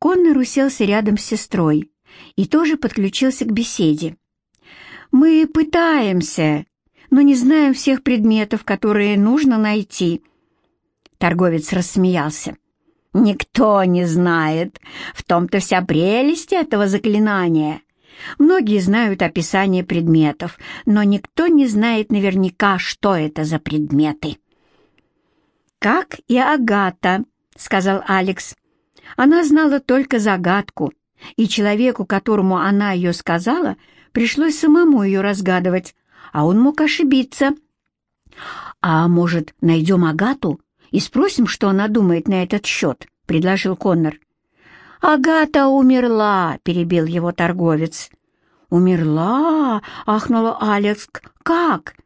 Коннор уселся рядом с сестрой и тоже подключился к беседе. «Мы пытаемся, но не знаем всех предметов, которые нужно найти». Торговец рассмеялся. «Никто не знает. В том-то вся прелесть этого заклинания. Многие знают описание предметов, но никто не знает наверняка, что это за предметы». «Как и Агата», — сказал Алекс. Она знала только загадку, и человеку, которому она ее сказала, пришлось самому ее разгадывать, а он мог ошибиться. «А может, найдем Агату и спросим, что она думает на этот счет?» — предложил Коннор. «Агата умерла», — перебил его торговец. «Умерла?» — ахнула Алекс. «Как?»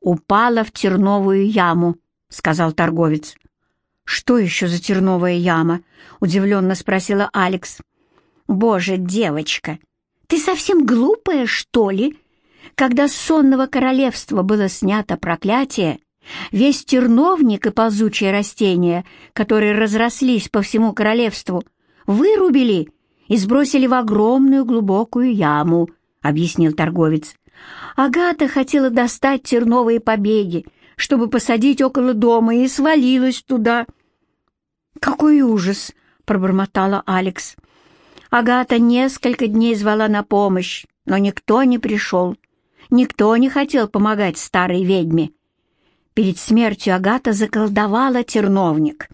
«Упала в терновую яму», — сказал торговец. «Что еще за терновая яма?» — удивленно спросила Алекс. «Боже, девочка, ты совсем глупая, что ли? Когда с сонного королевства было снято проклятие, весь терновник и ползучие растения, которые разрослись по всему королевству, вырубили и сбросили в огромную глубокую яму», — объяснил торговец. «Агата хотела достать терновые побеги, чтобы посадить около дома, и свалилась туда». «Какой ужас!» — пробормотала Алекс. Агата несколько дней звала на помощь, но никто не пришел. Никто не хотел помогать старой ведьме. Перед смертью Агата заколдовала терновник.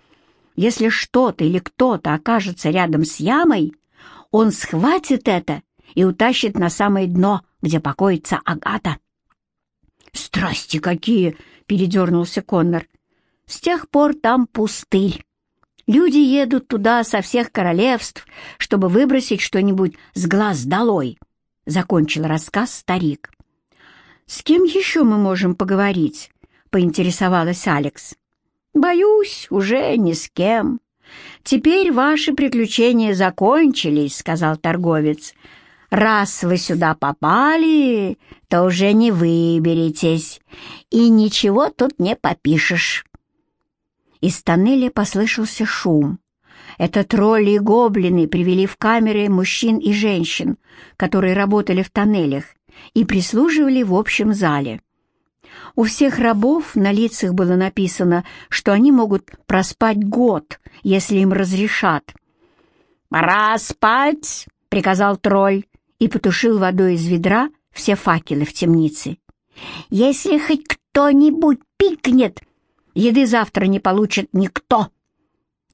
Если что-то или кто-то окажется рядом с ямой, он схватит это и утащит на самое дно, где покоится Агата. «Страсти какие!» — передернулся Коннор. «С тех пор там пустырь. Люди едут туда со всех королевств, чтобы выбросить что-нибудь с глаз долой», — закончил рассказ старик. «С кем еще мы можем поговорить?» — поинтересовалась Алекс. «Боюсь, уже ни с кем. Теперь ваши приключения закончились», — сказал торговец. «Раз вы сюда попали, то уже не выберетесь, и ничего тут не попишешь». Из тоннеля послышался шум. Это тролли и гоблины привели в камеры мужчин и женщин, которые работали в тоннелях и прислуживали в общем зале. У всех рабов на лицах было написано, что они могут проспать год, если им разрешат. «Пора спать!» — приказал тролль и потушил водой из ведра все факелы в темнице. «Если хоть кто-нибудь пикнет, Еды завтра не получит никто!»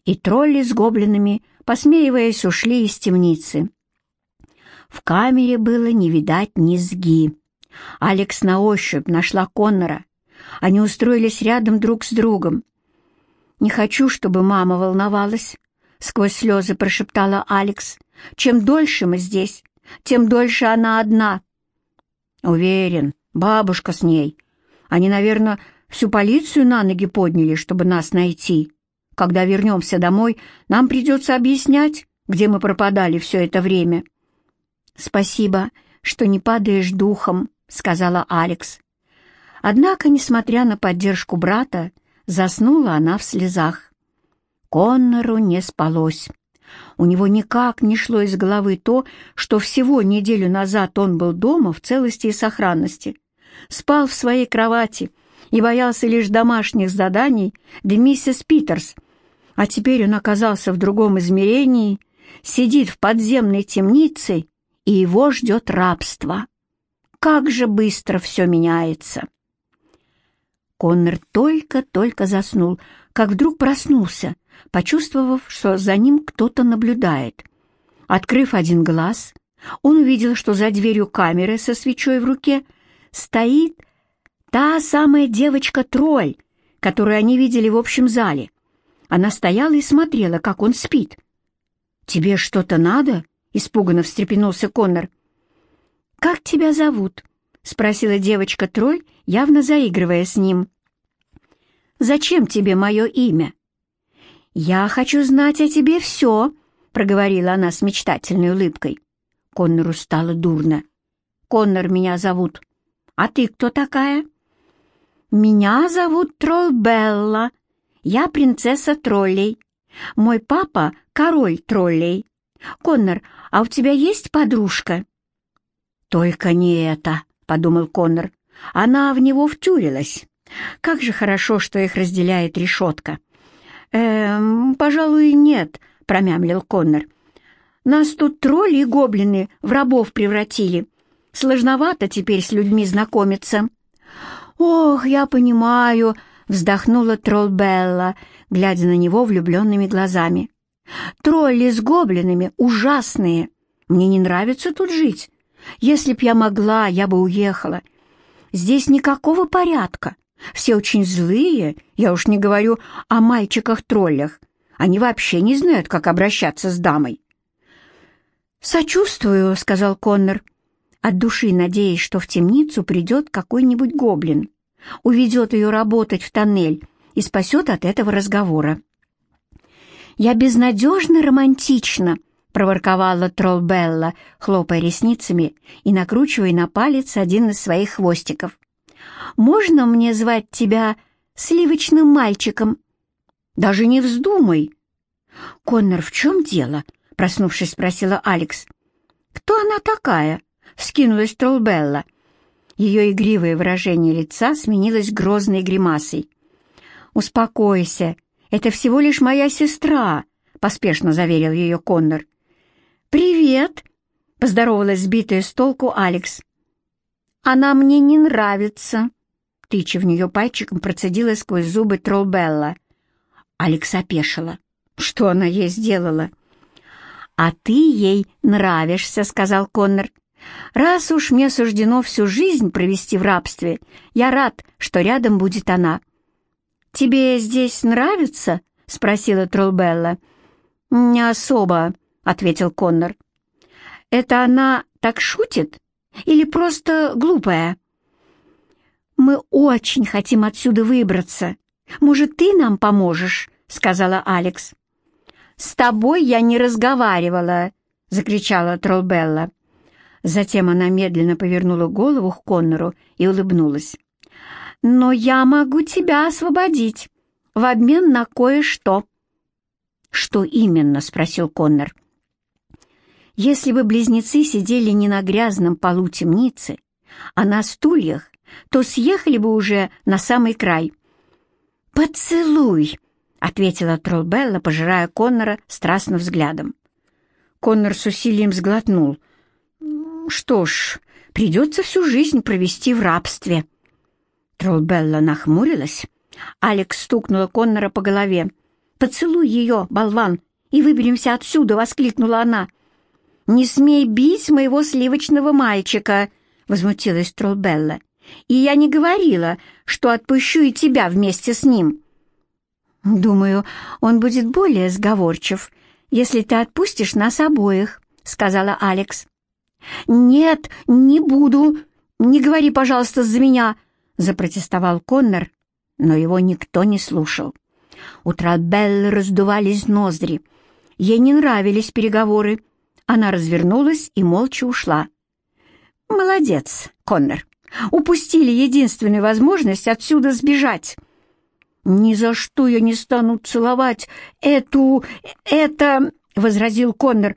И тролли с гоблинами, посмеиваясь, ушли из темницы. В камере было не видать низги. Алекс на ощупь нашла Коннора. Они устроились рядом друг с другом. «Не хочу, чтобы мама волновалась», — сквозь слезы прошептала Алекс. «Чем дольше мы здесь, тем дольше она одна». «Уверен, бабушка с ней. Они, наверное, Всю полицию на ноги подняли, чтобы нас найти. Когда вернемся домой, нам придется объяснять, где мы пропадали все это время». «Спасибо, что не падаешь духом», — сказала Алекс. Однако, несмотря на поддержку брата, заснула она в слезах. Коннору не спалось. У него никак не шло из головы то, что всего неделю назад он был дома в целости и сохранности. Спал в своей кровати, и боялся лишь домашних заданий да миссис Питерс. А теперь он оказался в другом измерении, сидит в подземной темнице, и его ждет рабство. Как же быстро все меняется! Коннор только-только заснул, как вдруг проснулся, почувствовав, что за ним кто-то наблюдает. Открыв один глаз, он увидел, что за дверью камеры со свечой в руке стоит Та самая девочка-тролль, которую они видели в общем зале. Она стояла и смотрела, как он спит. «Тебе что-то надо?» — испуганно встрепенулся Коннор. «Как тебя зовут?» — спросила девочка-тролль, явно заигрывая с ним. «Зачем тебе мое имя?» «Я хочу знать о тебе все», — проговорила она с мечтательной улыбкой. Коннору стало дурно. «Коннор меня зовут. А ты кто такая?» «Меня зовут Троллбелла. Я принцесса троллей. Мой папа — король троллей. «Коннор, а у тебя есть подружка?» «Только не это», — подумал Коннор. Она в него втюрилась. Как же хорошо, что их разделяет решетка. «Эм, пожалуй, нет», — промямлил Коннор. «Нас тут тролли и гоблины в рабов превратили. Сложновато теперь с людьми знакомиться». «Ох, я понимаю», — вздохнула тролл Белла, глядя на него влюбленными глазами. «Тролли с гоблинами ужасные. Мне не нравится тут жить. Если б я могла, я бы уехала. Здесь никакого порядка. Все очень злые, я уж не говорю о мальчиках-троллях. Они вообще не знают, как обращаться с дамой. «Сочувствую», — сказал Коннор, от души надеясь, что в темницу придет какой-нибудь гоблин, уведет ее работать в тоннель и спасет от этого разговора. «Я безнадежно романтична», — проворковала Троллбелла, хлопая ресницами и накручивая на палец один из своих хвостиков. «Можно мне звать тебя сливочным мальчиком?» «Даже не вздумай!» «Коннор, в чем дело?» — проснувшись, спросила Алекс. «Кто она такая?» — вскинулась Троллбелла. Ее игривое выражение лица сменилось грозной гримасой. «Успокойся, это всего лишь моя сестра», — поспешно заверил ее Коннор. «Привет!» — поздоровалась сбитая с толку Алекс. «Она мне не нравится!» Тыча в нее пальчиком процедила сквозь зубы Троллбелла. Алекс опешила. Что она ей сделала? «А ты ей нравишься», — сказал Коннор. «Раз уж мне суждено всю жизнь провести в рабстве, я рад, что рядом будет она». «Тебе здесь нравится?» — спросила Троллбелла. «Не особо», — ответил Коннор. «Это она так шутит или просто глупая?» «Мы очень хотим отсюда выбраться. Может, ты нам поможешь?» — сказала Алекс. «С тобой я не разговаривала!» — закричала Троллбелла. Затем она медленно повернула голову к Коннору и улыбнулась. «Но я могу тебя освободить в обмен на кое-что». «Что именно?» — спросил Коннор. Если бы близнецы сидели не на грязном полу темницы, а на стульях, то съехали бы уже на самый край. «Поцелуй!» — ответила Троллбелла, пожирая Коннора страстным взглядом. Коннор с усилием сглотнул. «Что ж, придется всю жизнь провести в рабстве». Троллбелла нахмурилась. Алекс стукнула Коннора по голове. «Поцелуй ее, болван, и выберемся отсюда!» — воскликнула она. «Не смей бить моего сливочного мальчика!» — возмутилась Троллбелла. «И я не говорила, что отпущу и тебя вместе с ним». «Думаю, он будет более сговорчив, если ты отпустишь нас обоих», — сказала Алекс. «Нет, не буду. Не говори, пожалуйста, за меня», — запротестовал Коннор, но его никто не слушал. У Троллбеллы раздувались ноздри. Ей не нравились переговоры, она развернулась и молча ушла. «Молодец, Коннор. Упустили единственную возможность отсюда сбежать». «Ни за что я не стану целовать эту... это...» — возразил Коннор.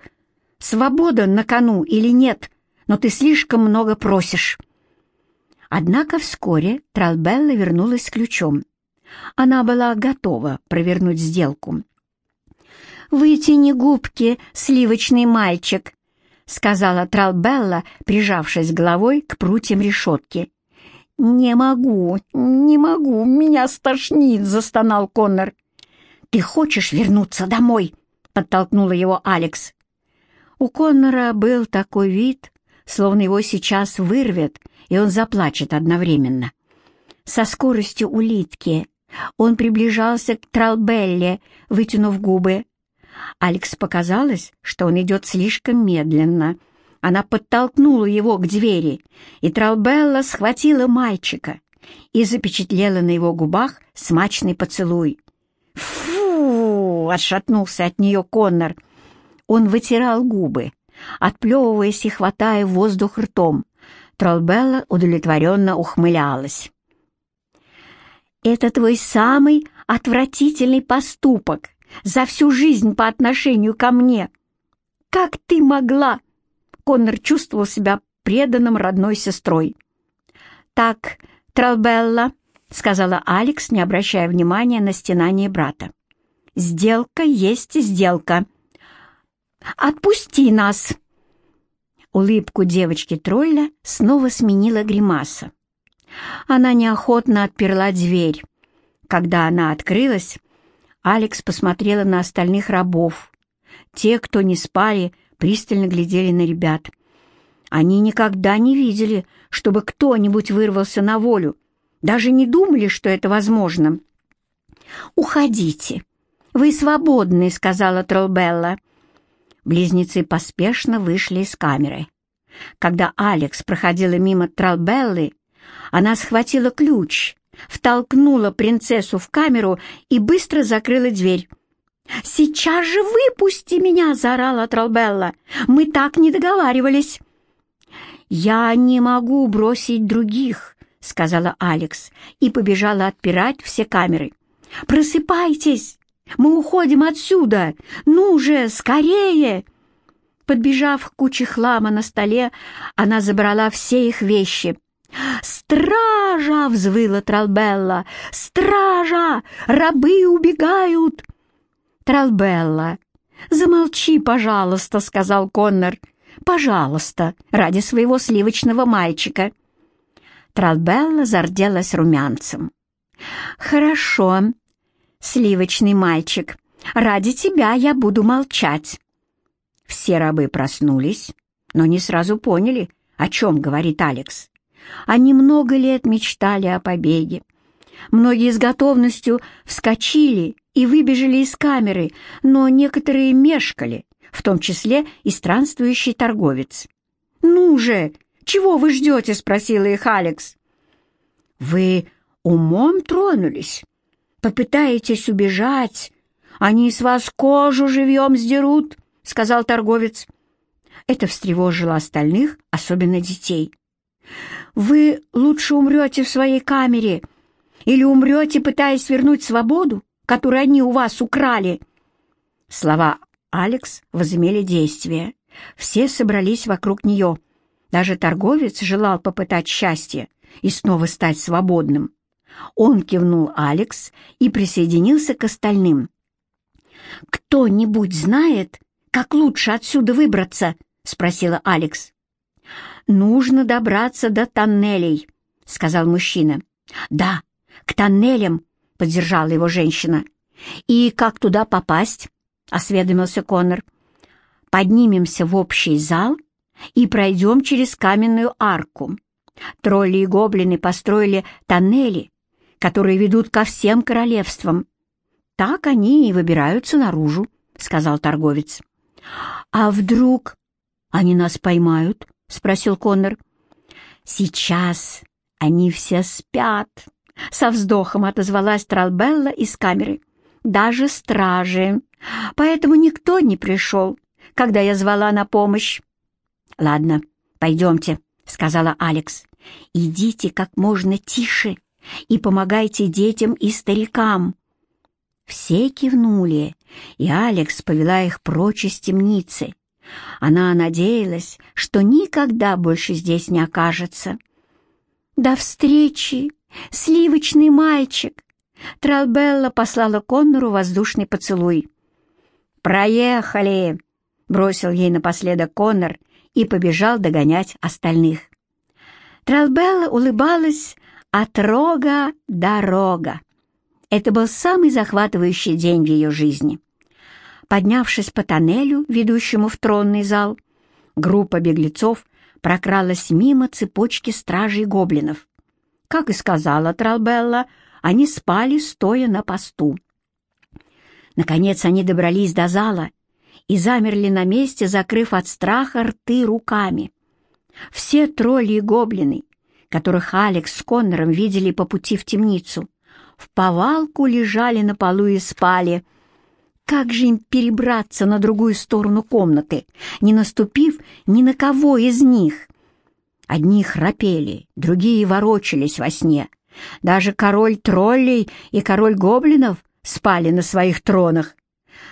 «Свобода на кону или нет, но ты слишком много просишь». Однако вскоре Тралбелла вернулась с ключом. Она была готова провернуть сделку. «Вытяни губки, сливочный мальчик», — сказала Тралбелла, прижавшись головой к прутьям решетки. «Не могу, не могу, меня стошнит», — застонал Коннор. «Ты хочешь вернуться домой?» — подтолкнула его Алекс. У Коннора был такой вид, словно его сейчас вырвет, и он заплачет одновременно. Со скоростью улитки он приближался к Тралбелле, вытянув губы, Алекс показалось, что он идет слишком медленно. Она подтолкнула его к двери, и Тралбелла схватила мальчика и запечатлела на его губах смачный поцелуй. «Фу!» — отшатнулся от нее Коннор. Он вытирал губы, отплевываясь и хватая воздух ртом. Тролбелла удовлетворенно ухмылялась. «Это твой самый отвратительный поступок», за всю жизнь по отношению ко мне. Как ты могла?» Коннор чувствовал себя преданным родной сестрой. «Так, Тралбелла», — сказала Алекс, не обращая внимания на стенание брата. «Сделка есть сделка. Отпусти нас!» Улыбку девочки-тролля снова сменила гримаса. Она неохотно отперла дверь. Когда она открылась, Алекс посмотрела на остальных рабов. Те, кто не спали, пристально глядели на ребят. Они никогда не видели, чтобы кто-нибудь вырвался на волю, даже не думали, что это возможно. «Уходите, вы свободны», — сказала Тролбелла. Близнецы поспешно вышли из камеры. Когда Алекс проходила мимо Тролбеллы, она схватила ключ, втолкнула принцессу в камеру и быстро закрыла дверь. «Сейчас же выпусти меня!» — заорала Тролбелла. «Мы так не договаривались!» «Я не могу бросить других», — сказала Алекс и побежала отпирать все камеры. «Просыпайтесь! Мы уходим отсюда! Ну же, скорее!» Подбежав к куче хлама на столе, она забрала все их вещи. «Стража!» — взвыла Тралбелла. «Стража! Рабы убегают!» «Тралбелла, замолчи, пожалуйста», — сказал Коннор. «Пожалуйста, ради своего сливочного мальчика». Тралбелла зарделась румянцем. «Хорошо, сливочный мальчик, ради тебя я буду молчать». Все рабы проснулись, но не сразу поняли, о чем говорит Алекс. Они много лет мечтали о побеге. Многие с готовностью вскочили и выбежали из камеры, но некоторые мешкали, в том числе и странствующий торговец. «Ну же, чего вы ждете?» — спросила их Алекс. «Вы умом тронулись? Попытаетесь убежать? Они с вас кожу живьем сдерут», — сказал торговец. Это встревожило остальных, особенно детей. «Вы лучше умрете в своей камере или умрете, пытаясь вернуть свободу, которую они у вас украли». Слова Алекс возымели действие. Все собрались вокруг нее. Даже торговец желал попытать счастье и снова стать свободным. Он кивнул Алекс и присоединился к остальным. «Кто-нибудь знает, как лучше отсюда выбраться?» — спросила Алекс. «Нужно добраться до тоннелей», — сказал мужчина. «Да, к тоннелям», — поддержала его женщина. «И как туда попасть?» — осведомился Коннор. «Поднимемся в общий зал и пройдем через каменную арку. Тролли и гоблины построили тоннели, которые ведут ко всем королевствам. Так они и выбираются наружу», — сказал торговец. «А вдруг они нас поймают?» — спросил Коннор. «Сейчас они все спят», — со вздохом отозвалась Тралбелла из камеры. «Даже стражи. Поэтому никто не пришел, когда я звала на помощь». «Ладно, пойдемте», — сказала Алекс. «Идите как можно тише и помогайте детям и старикам». Все кивнули, и Алекс повела их прочь из темницы. Она надеялась, что никогда больше здесь не окажется. «До встречи, сливочный мальчик!» Тралбелла послала Коннору воздушный поцелуй. «Проехали!» — бросил ей напоследок Коннор и побежал догонять остальных. Тралбелла улыбалась от рога до рога. Это был самый захватывающий день в ее жизни. Поднявшись по тоннелю, ведущему в тронный зал, группа беглецов прокралась мимо цепочки стражей гоблинов. Как и сказала Тралбелла, они спали, стоя на посту. Наконец они добрались до зала и замерли на месте, закрыв от страха рты руками. Все тролли и гоблины, которых Алекс с Коннором видели по пути в темницу, в повалку лежали на полу и спали. Как же им перебраться на другую сторону комнаты, не наступив ни на кого из них? Одни храпели, другие ворочались во сне. Даже король троллей и король гоблинов спали на своих тронах.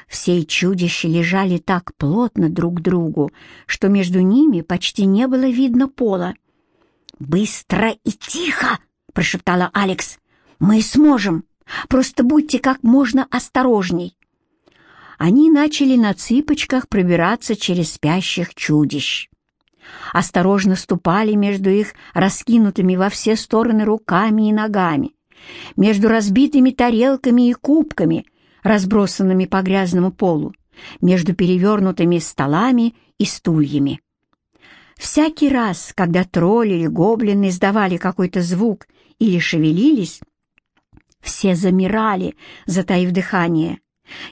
Все чудища лежали так плотно друг к другу, что между ними почти не было видно пола. «Быстро и тихо!» — прошептала Алекс. «Мы сможем! Просто будьте как можно осторожней!» Они начали на цыпочках пробираться через спящих чудищ. Осторожно ступали между их раскинутыми во все стороны руками и ногами, между разбитыми тарелками и кубками, разбросанными по грязному полу, между перевернутыми столами и стульями. Всякий раз, когда тролли или гоблины издавали какой-то звук или шевелились, все замирали, затаив дыхание.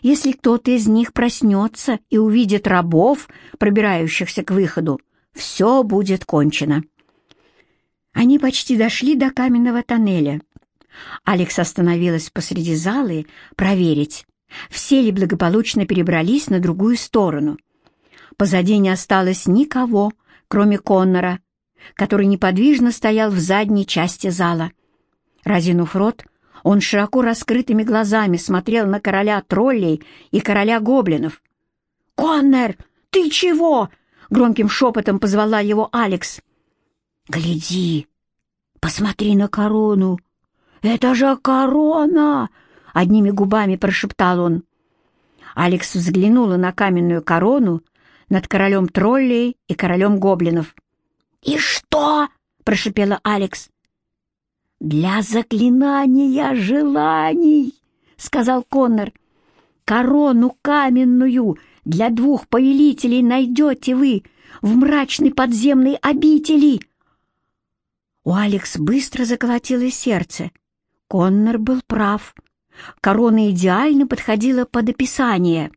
Если кто-то из них проснется и увидит рабов, пробирающихся к выходу, все будет кончено. Они почти дошли до каменного тоннеля. Алекс остановилась посреди залы проверить, все ли благополучно перебрались на другую сторону. Позади не осталось никого, кроме Коннора, который неподвижно стоял в задней части зала. Разинув рот, он широко раскрытыми глазами смотрел на короля троллей и короля гоблинов. «Коннор, ты чего?» — громким шепотом позвала его Алекс. «Гляди, посмотри на корону! Это же корона!» — одними губами прошептал он. Алекс взглянула на каменную корону над королем троллей и королем гоблинов. «И что?» — прошепела Алекс. «Для заклинания желаний!» — сказал Коннор. «Корону каменную для двух повелителей найдете вы в мрачной подземной обители!» У Алекс быстро заколотилось сердце. Коннор был прав. Корона идеально подходила под описание.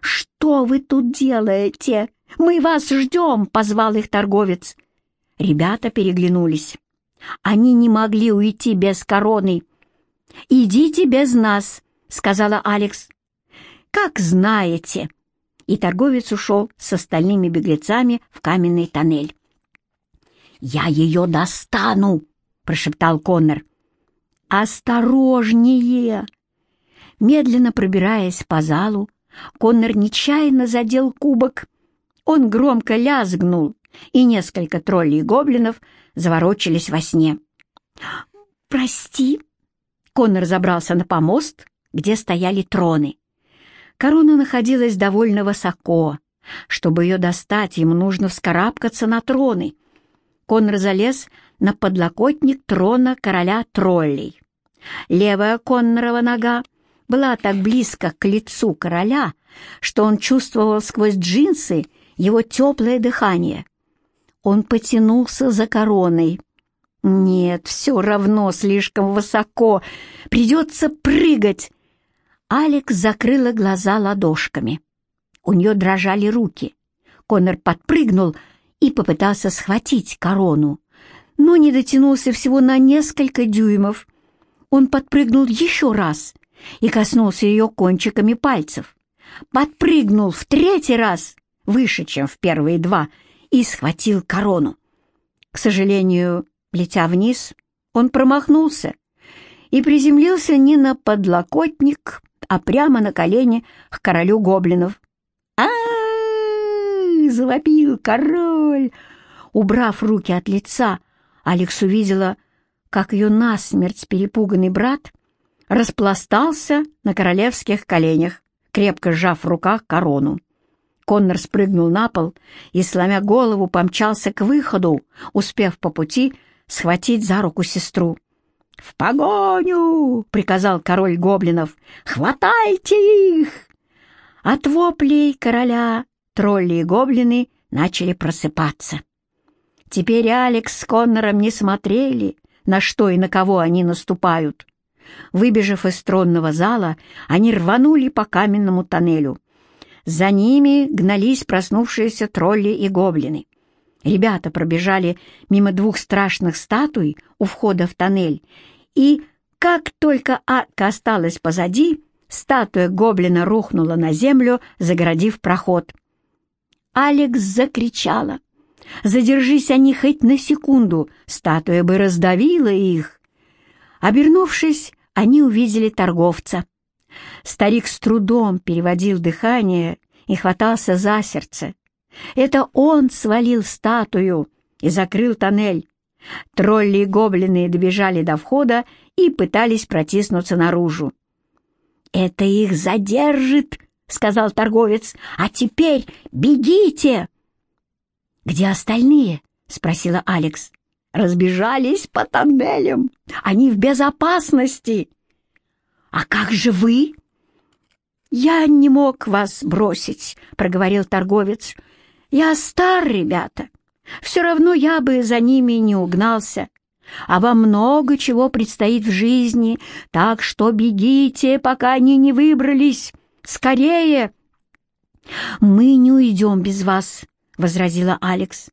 «Что вы тут делаете? Мы вас ждем!» — позвал их торговец. Ребята переглянулись. Они не могли уйти без короны. «Идите без нас», — сказала Алекс. «Как знаете». И торговец ушел с остальными беглецами в каменный тоннель. «Я ее достану!» — прошептал Коннор. «Осторожнее!» Медленно пробираясь по залу, Коннор нечаянно задел кубок. Он громко лязгнул, и несколько троллей и гоблинов заворочились во сне. «Прости!» Коннор забрался на помост, где стояли троны. Корона находилась довольно высоко. Чтобы ее достать, ему нужно вскарабкаться на троны. Коннор залез на подлокотник трона короля троллей. Левая Коннорова нога была так близко к лицу короля, что он чувствовал сквозь джинсы его теплое дыхание. Он потянулся за короной. «Нет, все равно слишком высоко. Придется прыгать!» Алекс закрыла глаза ладошками. У нее дрожали руки. Конор подпрыгнул и попытался схватить корону, но не дотянулся всего на несколько дюймов. Он подпрыгнул еще раз и коснулся ее кончиками пальцев. Подпрыгнул в третий раз, выше, чем в первые два, и схватил корону. К сожалению, летя вниз, он промахнулся и приземлился не на подлокотник, а прямо на колени к королю гоблинов. а, завопил король. Убрав руки от лица, Алекс увидела, как ее насмерть перепуганный брат распластался на королевских коленях, крепко сжав в руках корону. Коннор спрыгнул на пол и, сломя голову, помчался к выходу, успев по пути схватить за руку сестру. «В погоню!» — приказал король гоблинов. «Хватайте их!» От воплей короля тролли и гоблины начали просыпаться. Теперь Алекс с Коннором не смотрели, на что и на кого они наступают. Выбежав из тронного зала, они рванули по каменному тоннелю. За ними гнались проснувшиеся тролли и гоблины. Ребята пробежали мимо двух страшных статуй у входа в тоннель, и, как только арка осталась позади, статуя гоблина рухнула на землю, загородив проход. Алекс закричала. «Задержись они хоть на секунду, статуя бы раздавила их!» Обернувшись, они увидели торговца. Старик с трудом переводил дыхание и хватался за сердце. Это он свалил статую и закрыл тоннель. Тролли и гоблины добежали до входа и пытались протиснуться наружу. «Это их задержит!» — сказал торговец. «А теперь бегите!» «Где остальные?» — спросила Алекс. «Разбежались по тоннелям. Они в безопасности». «А как же вы?» «Я не мог вас бросить», — проговорил торговец. «Я стар, ребята. Все равно я бы за ними не угнался. А вам много чего предстоит в жизни, так что бегите, пока они не выбрались. Скорее!» «Мы не уйдем без вас», — возразила Алекс.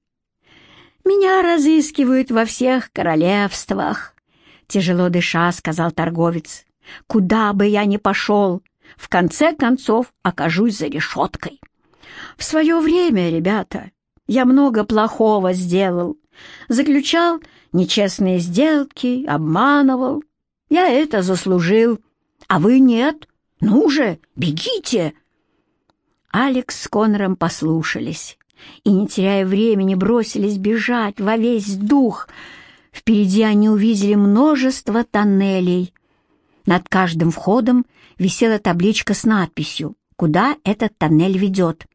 «Меня разыскивают во всех королевствах», — тяжело дыша сказал торговец. «Куда бы я ни пошел, в конце концов окажусь за решеткой. В свое время, ребята, я много плохого сделал, заключал нечестные сделки, обманывал. Я это заслужил, а вы нет. Ну же, бегите!» Алекс с Конором послушались и, не теряя времени, бросились бежать во весь дух. Впереди они увидели множество тоннелей. Над каждым входом висела табличка с надписью «Куда этот тоннель ведет?».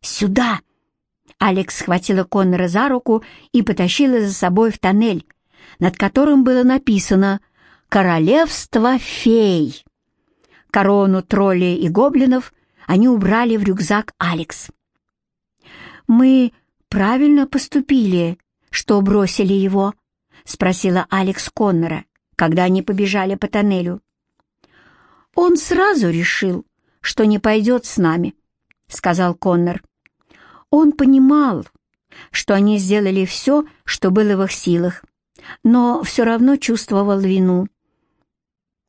«Сюда!» Алекс схватила Коннора за руку и потащила за собой в тоннель, над которым было написано «Королевство фей». Корону троллей и гоблинов они убрали в рюкзак Алекс. «Мы правильно поступили, что бросили его?» — спросила Алекс Коннора, когда они побежали по тоннелю. «Он сразу решил, что не пойдет с нами», — сказал Коннор. Он понимал, что они сделали все, что было в их силах, но все равно чувствовал вину.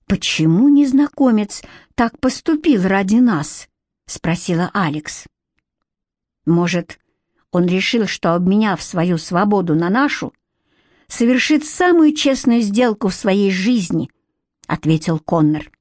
«Почему незнакомец так поступил ради нас?» — спросила Алекс. «Может, он решил, что, обменяв свою свободу на нашу, совершит самую честную сделку в своей жизни», — ответил Коннор.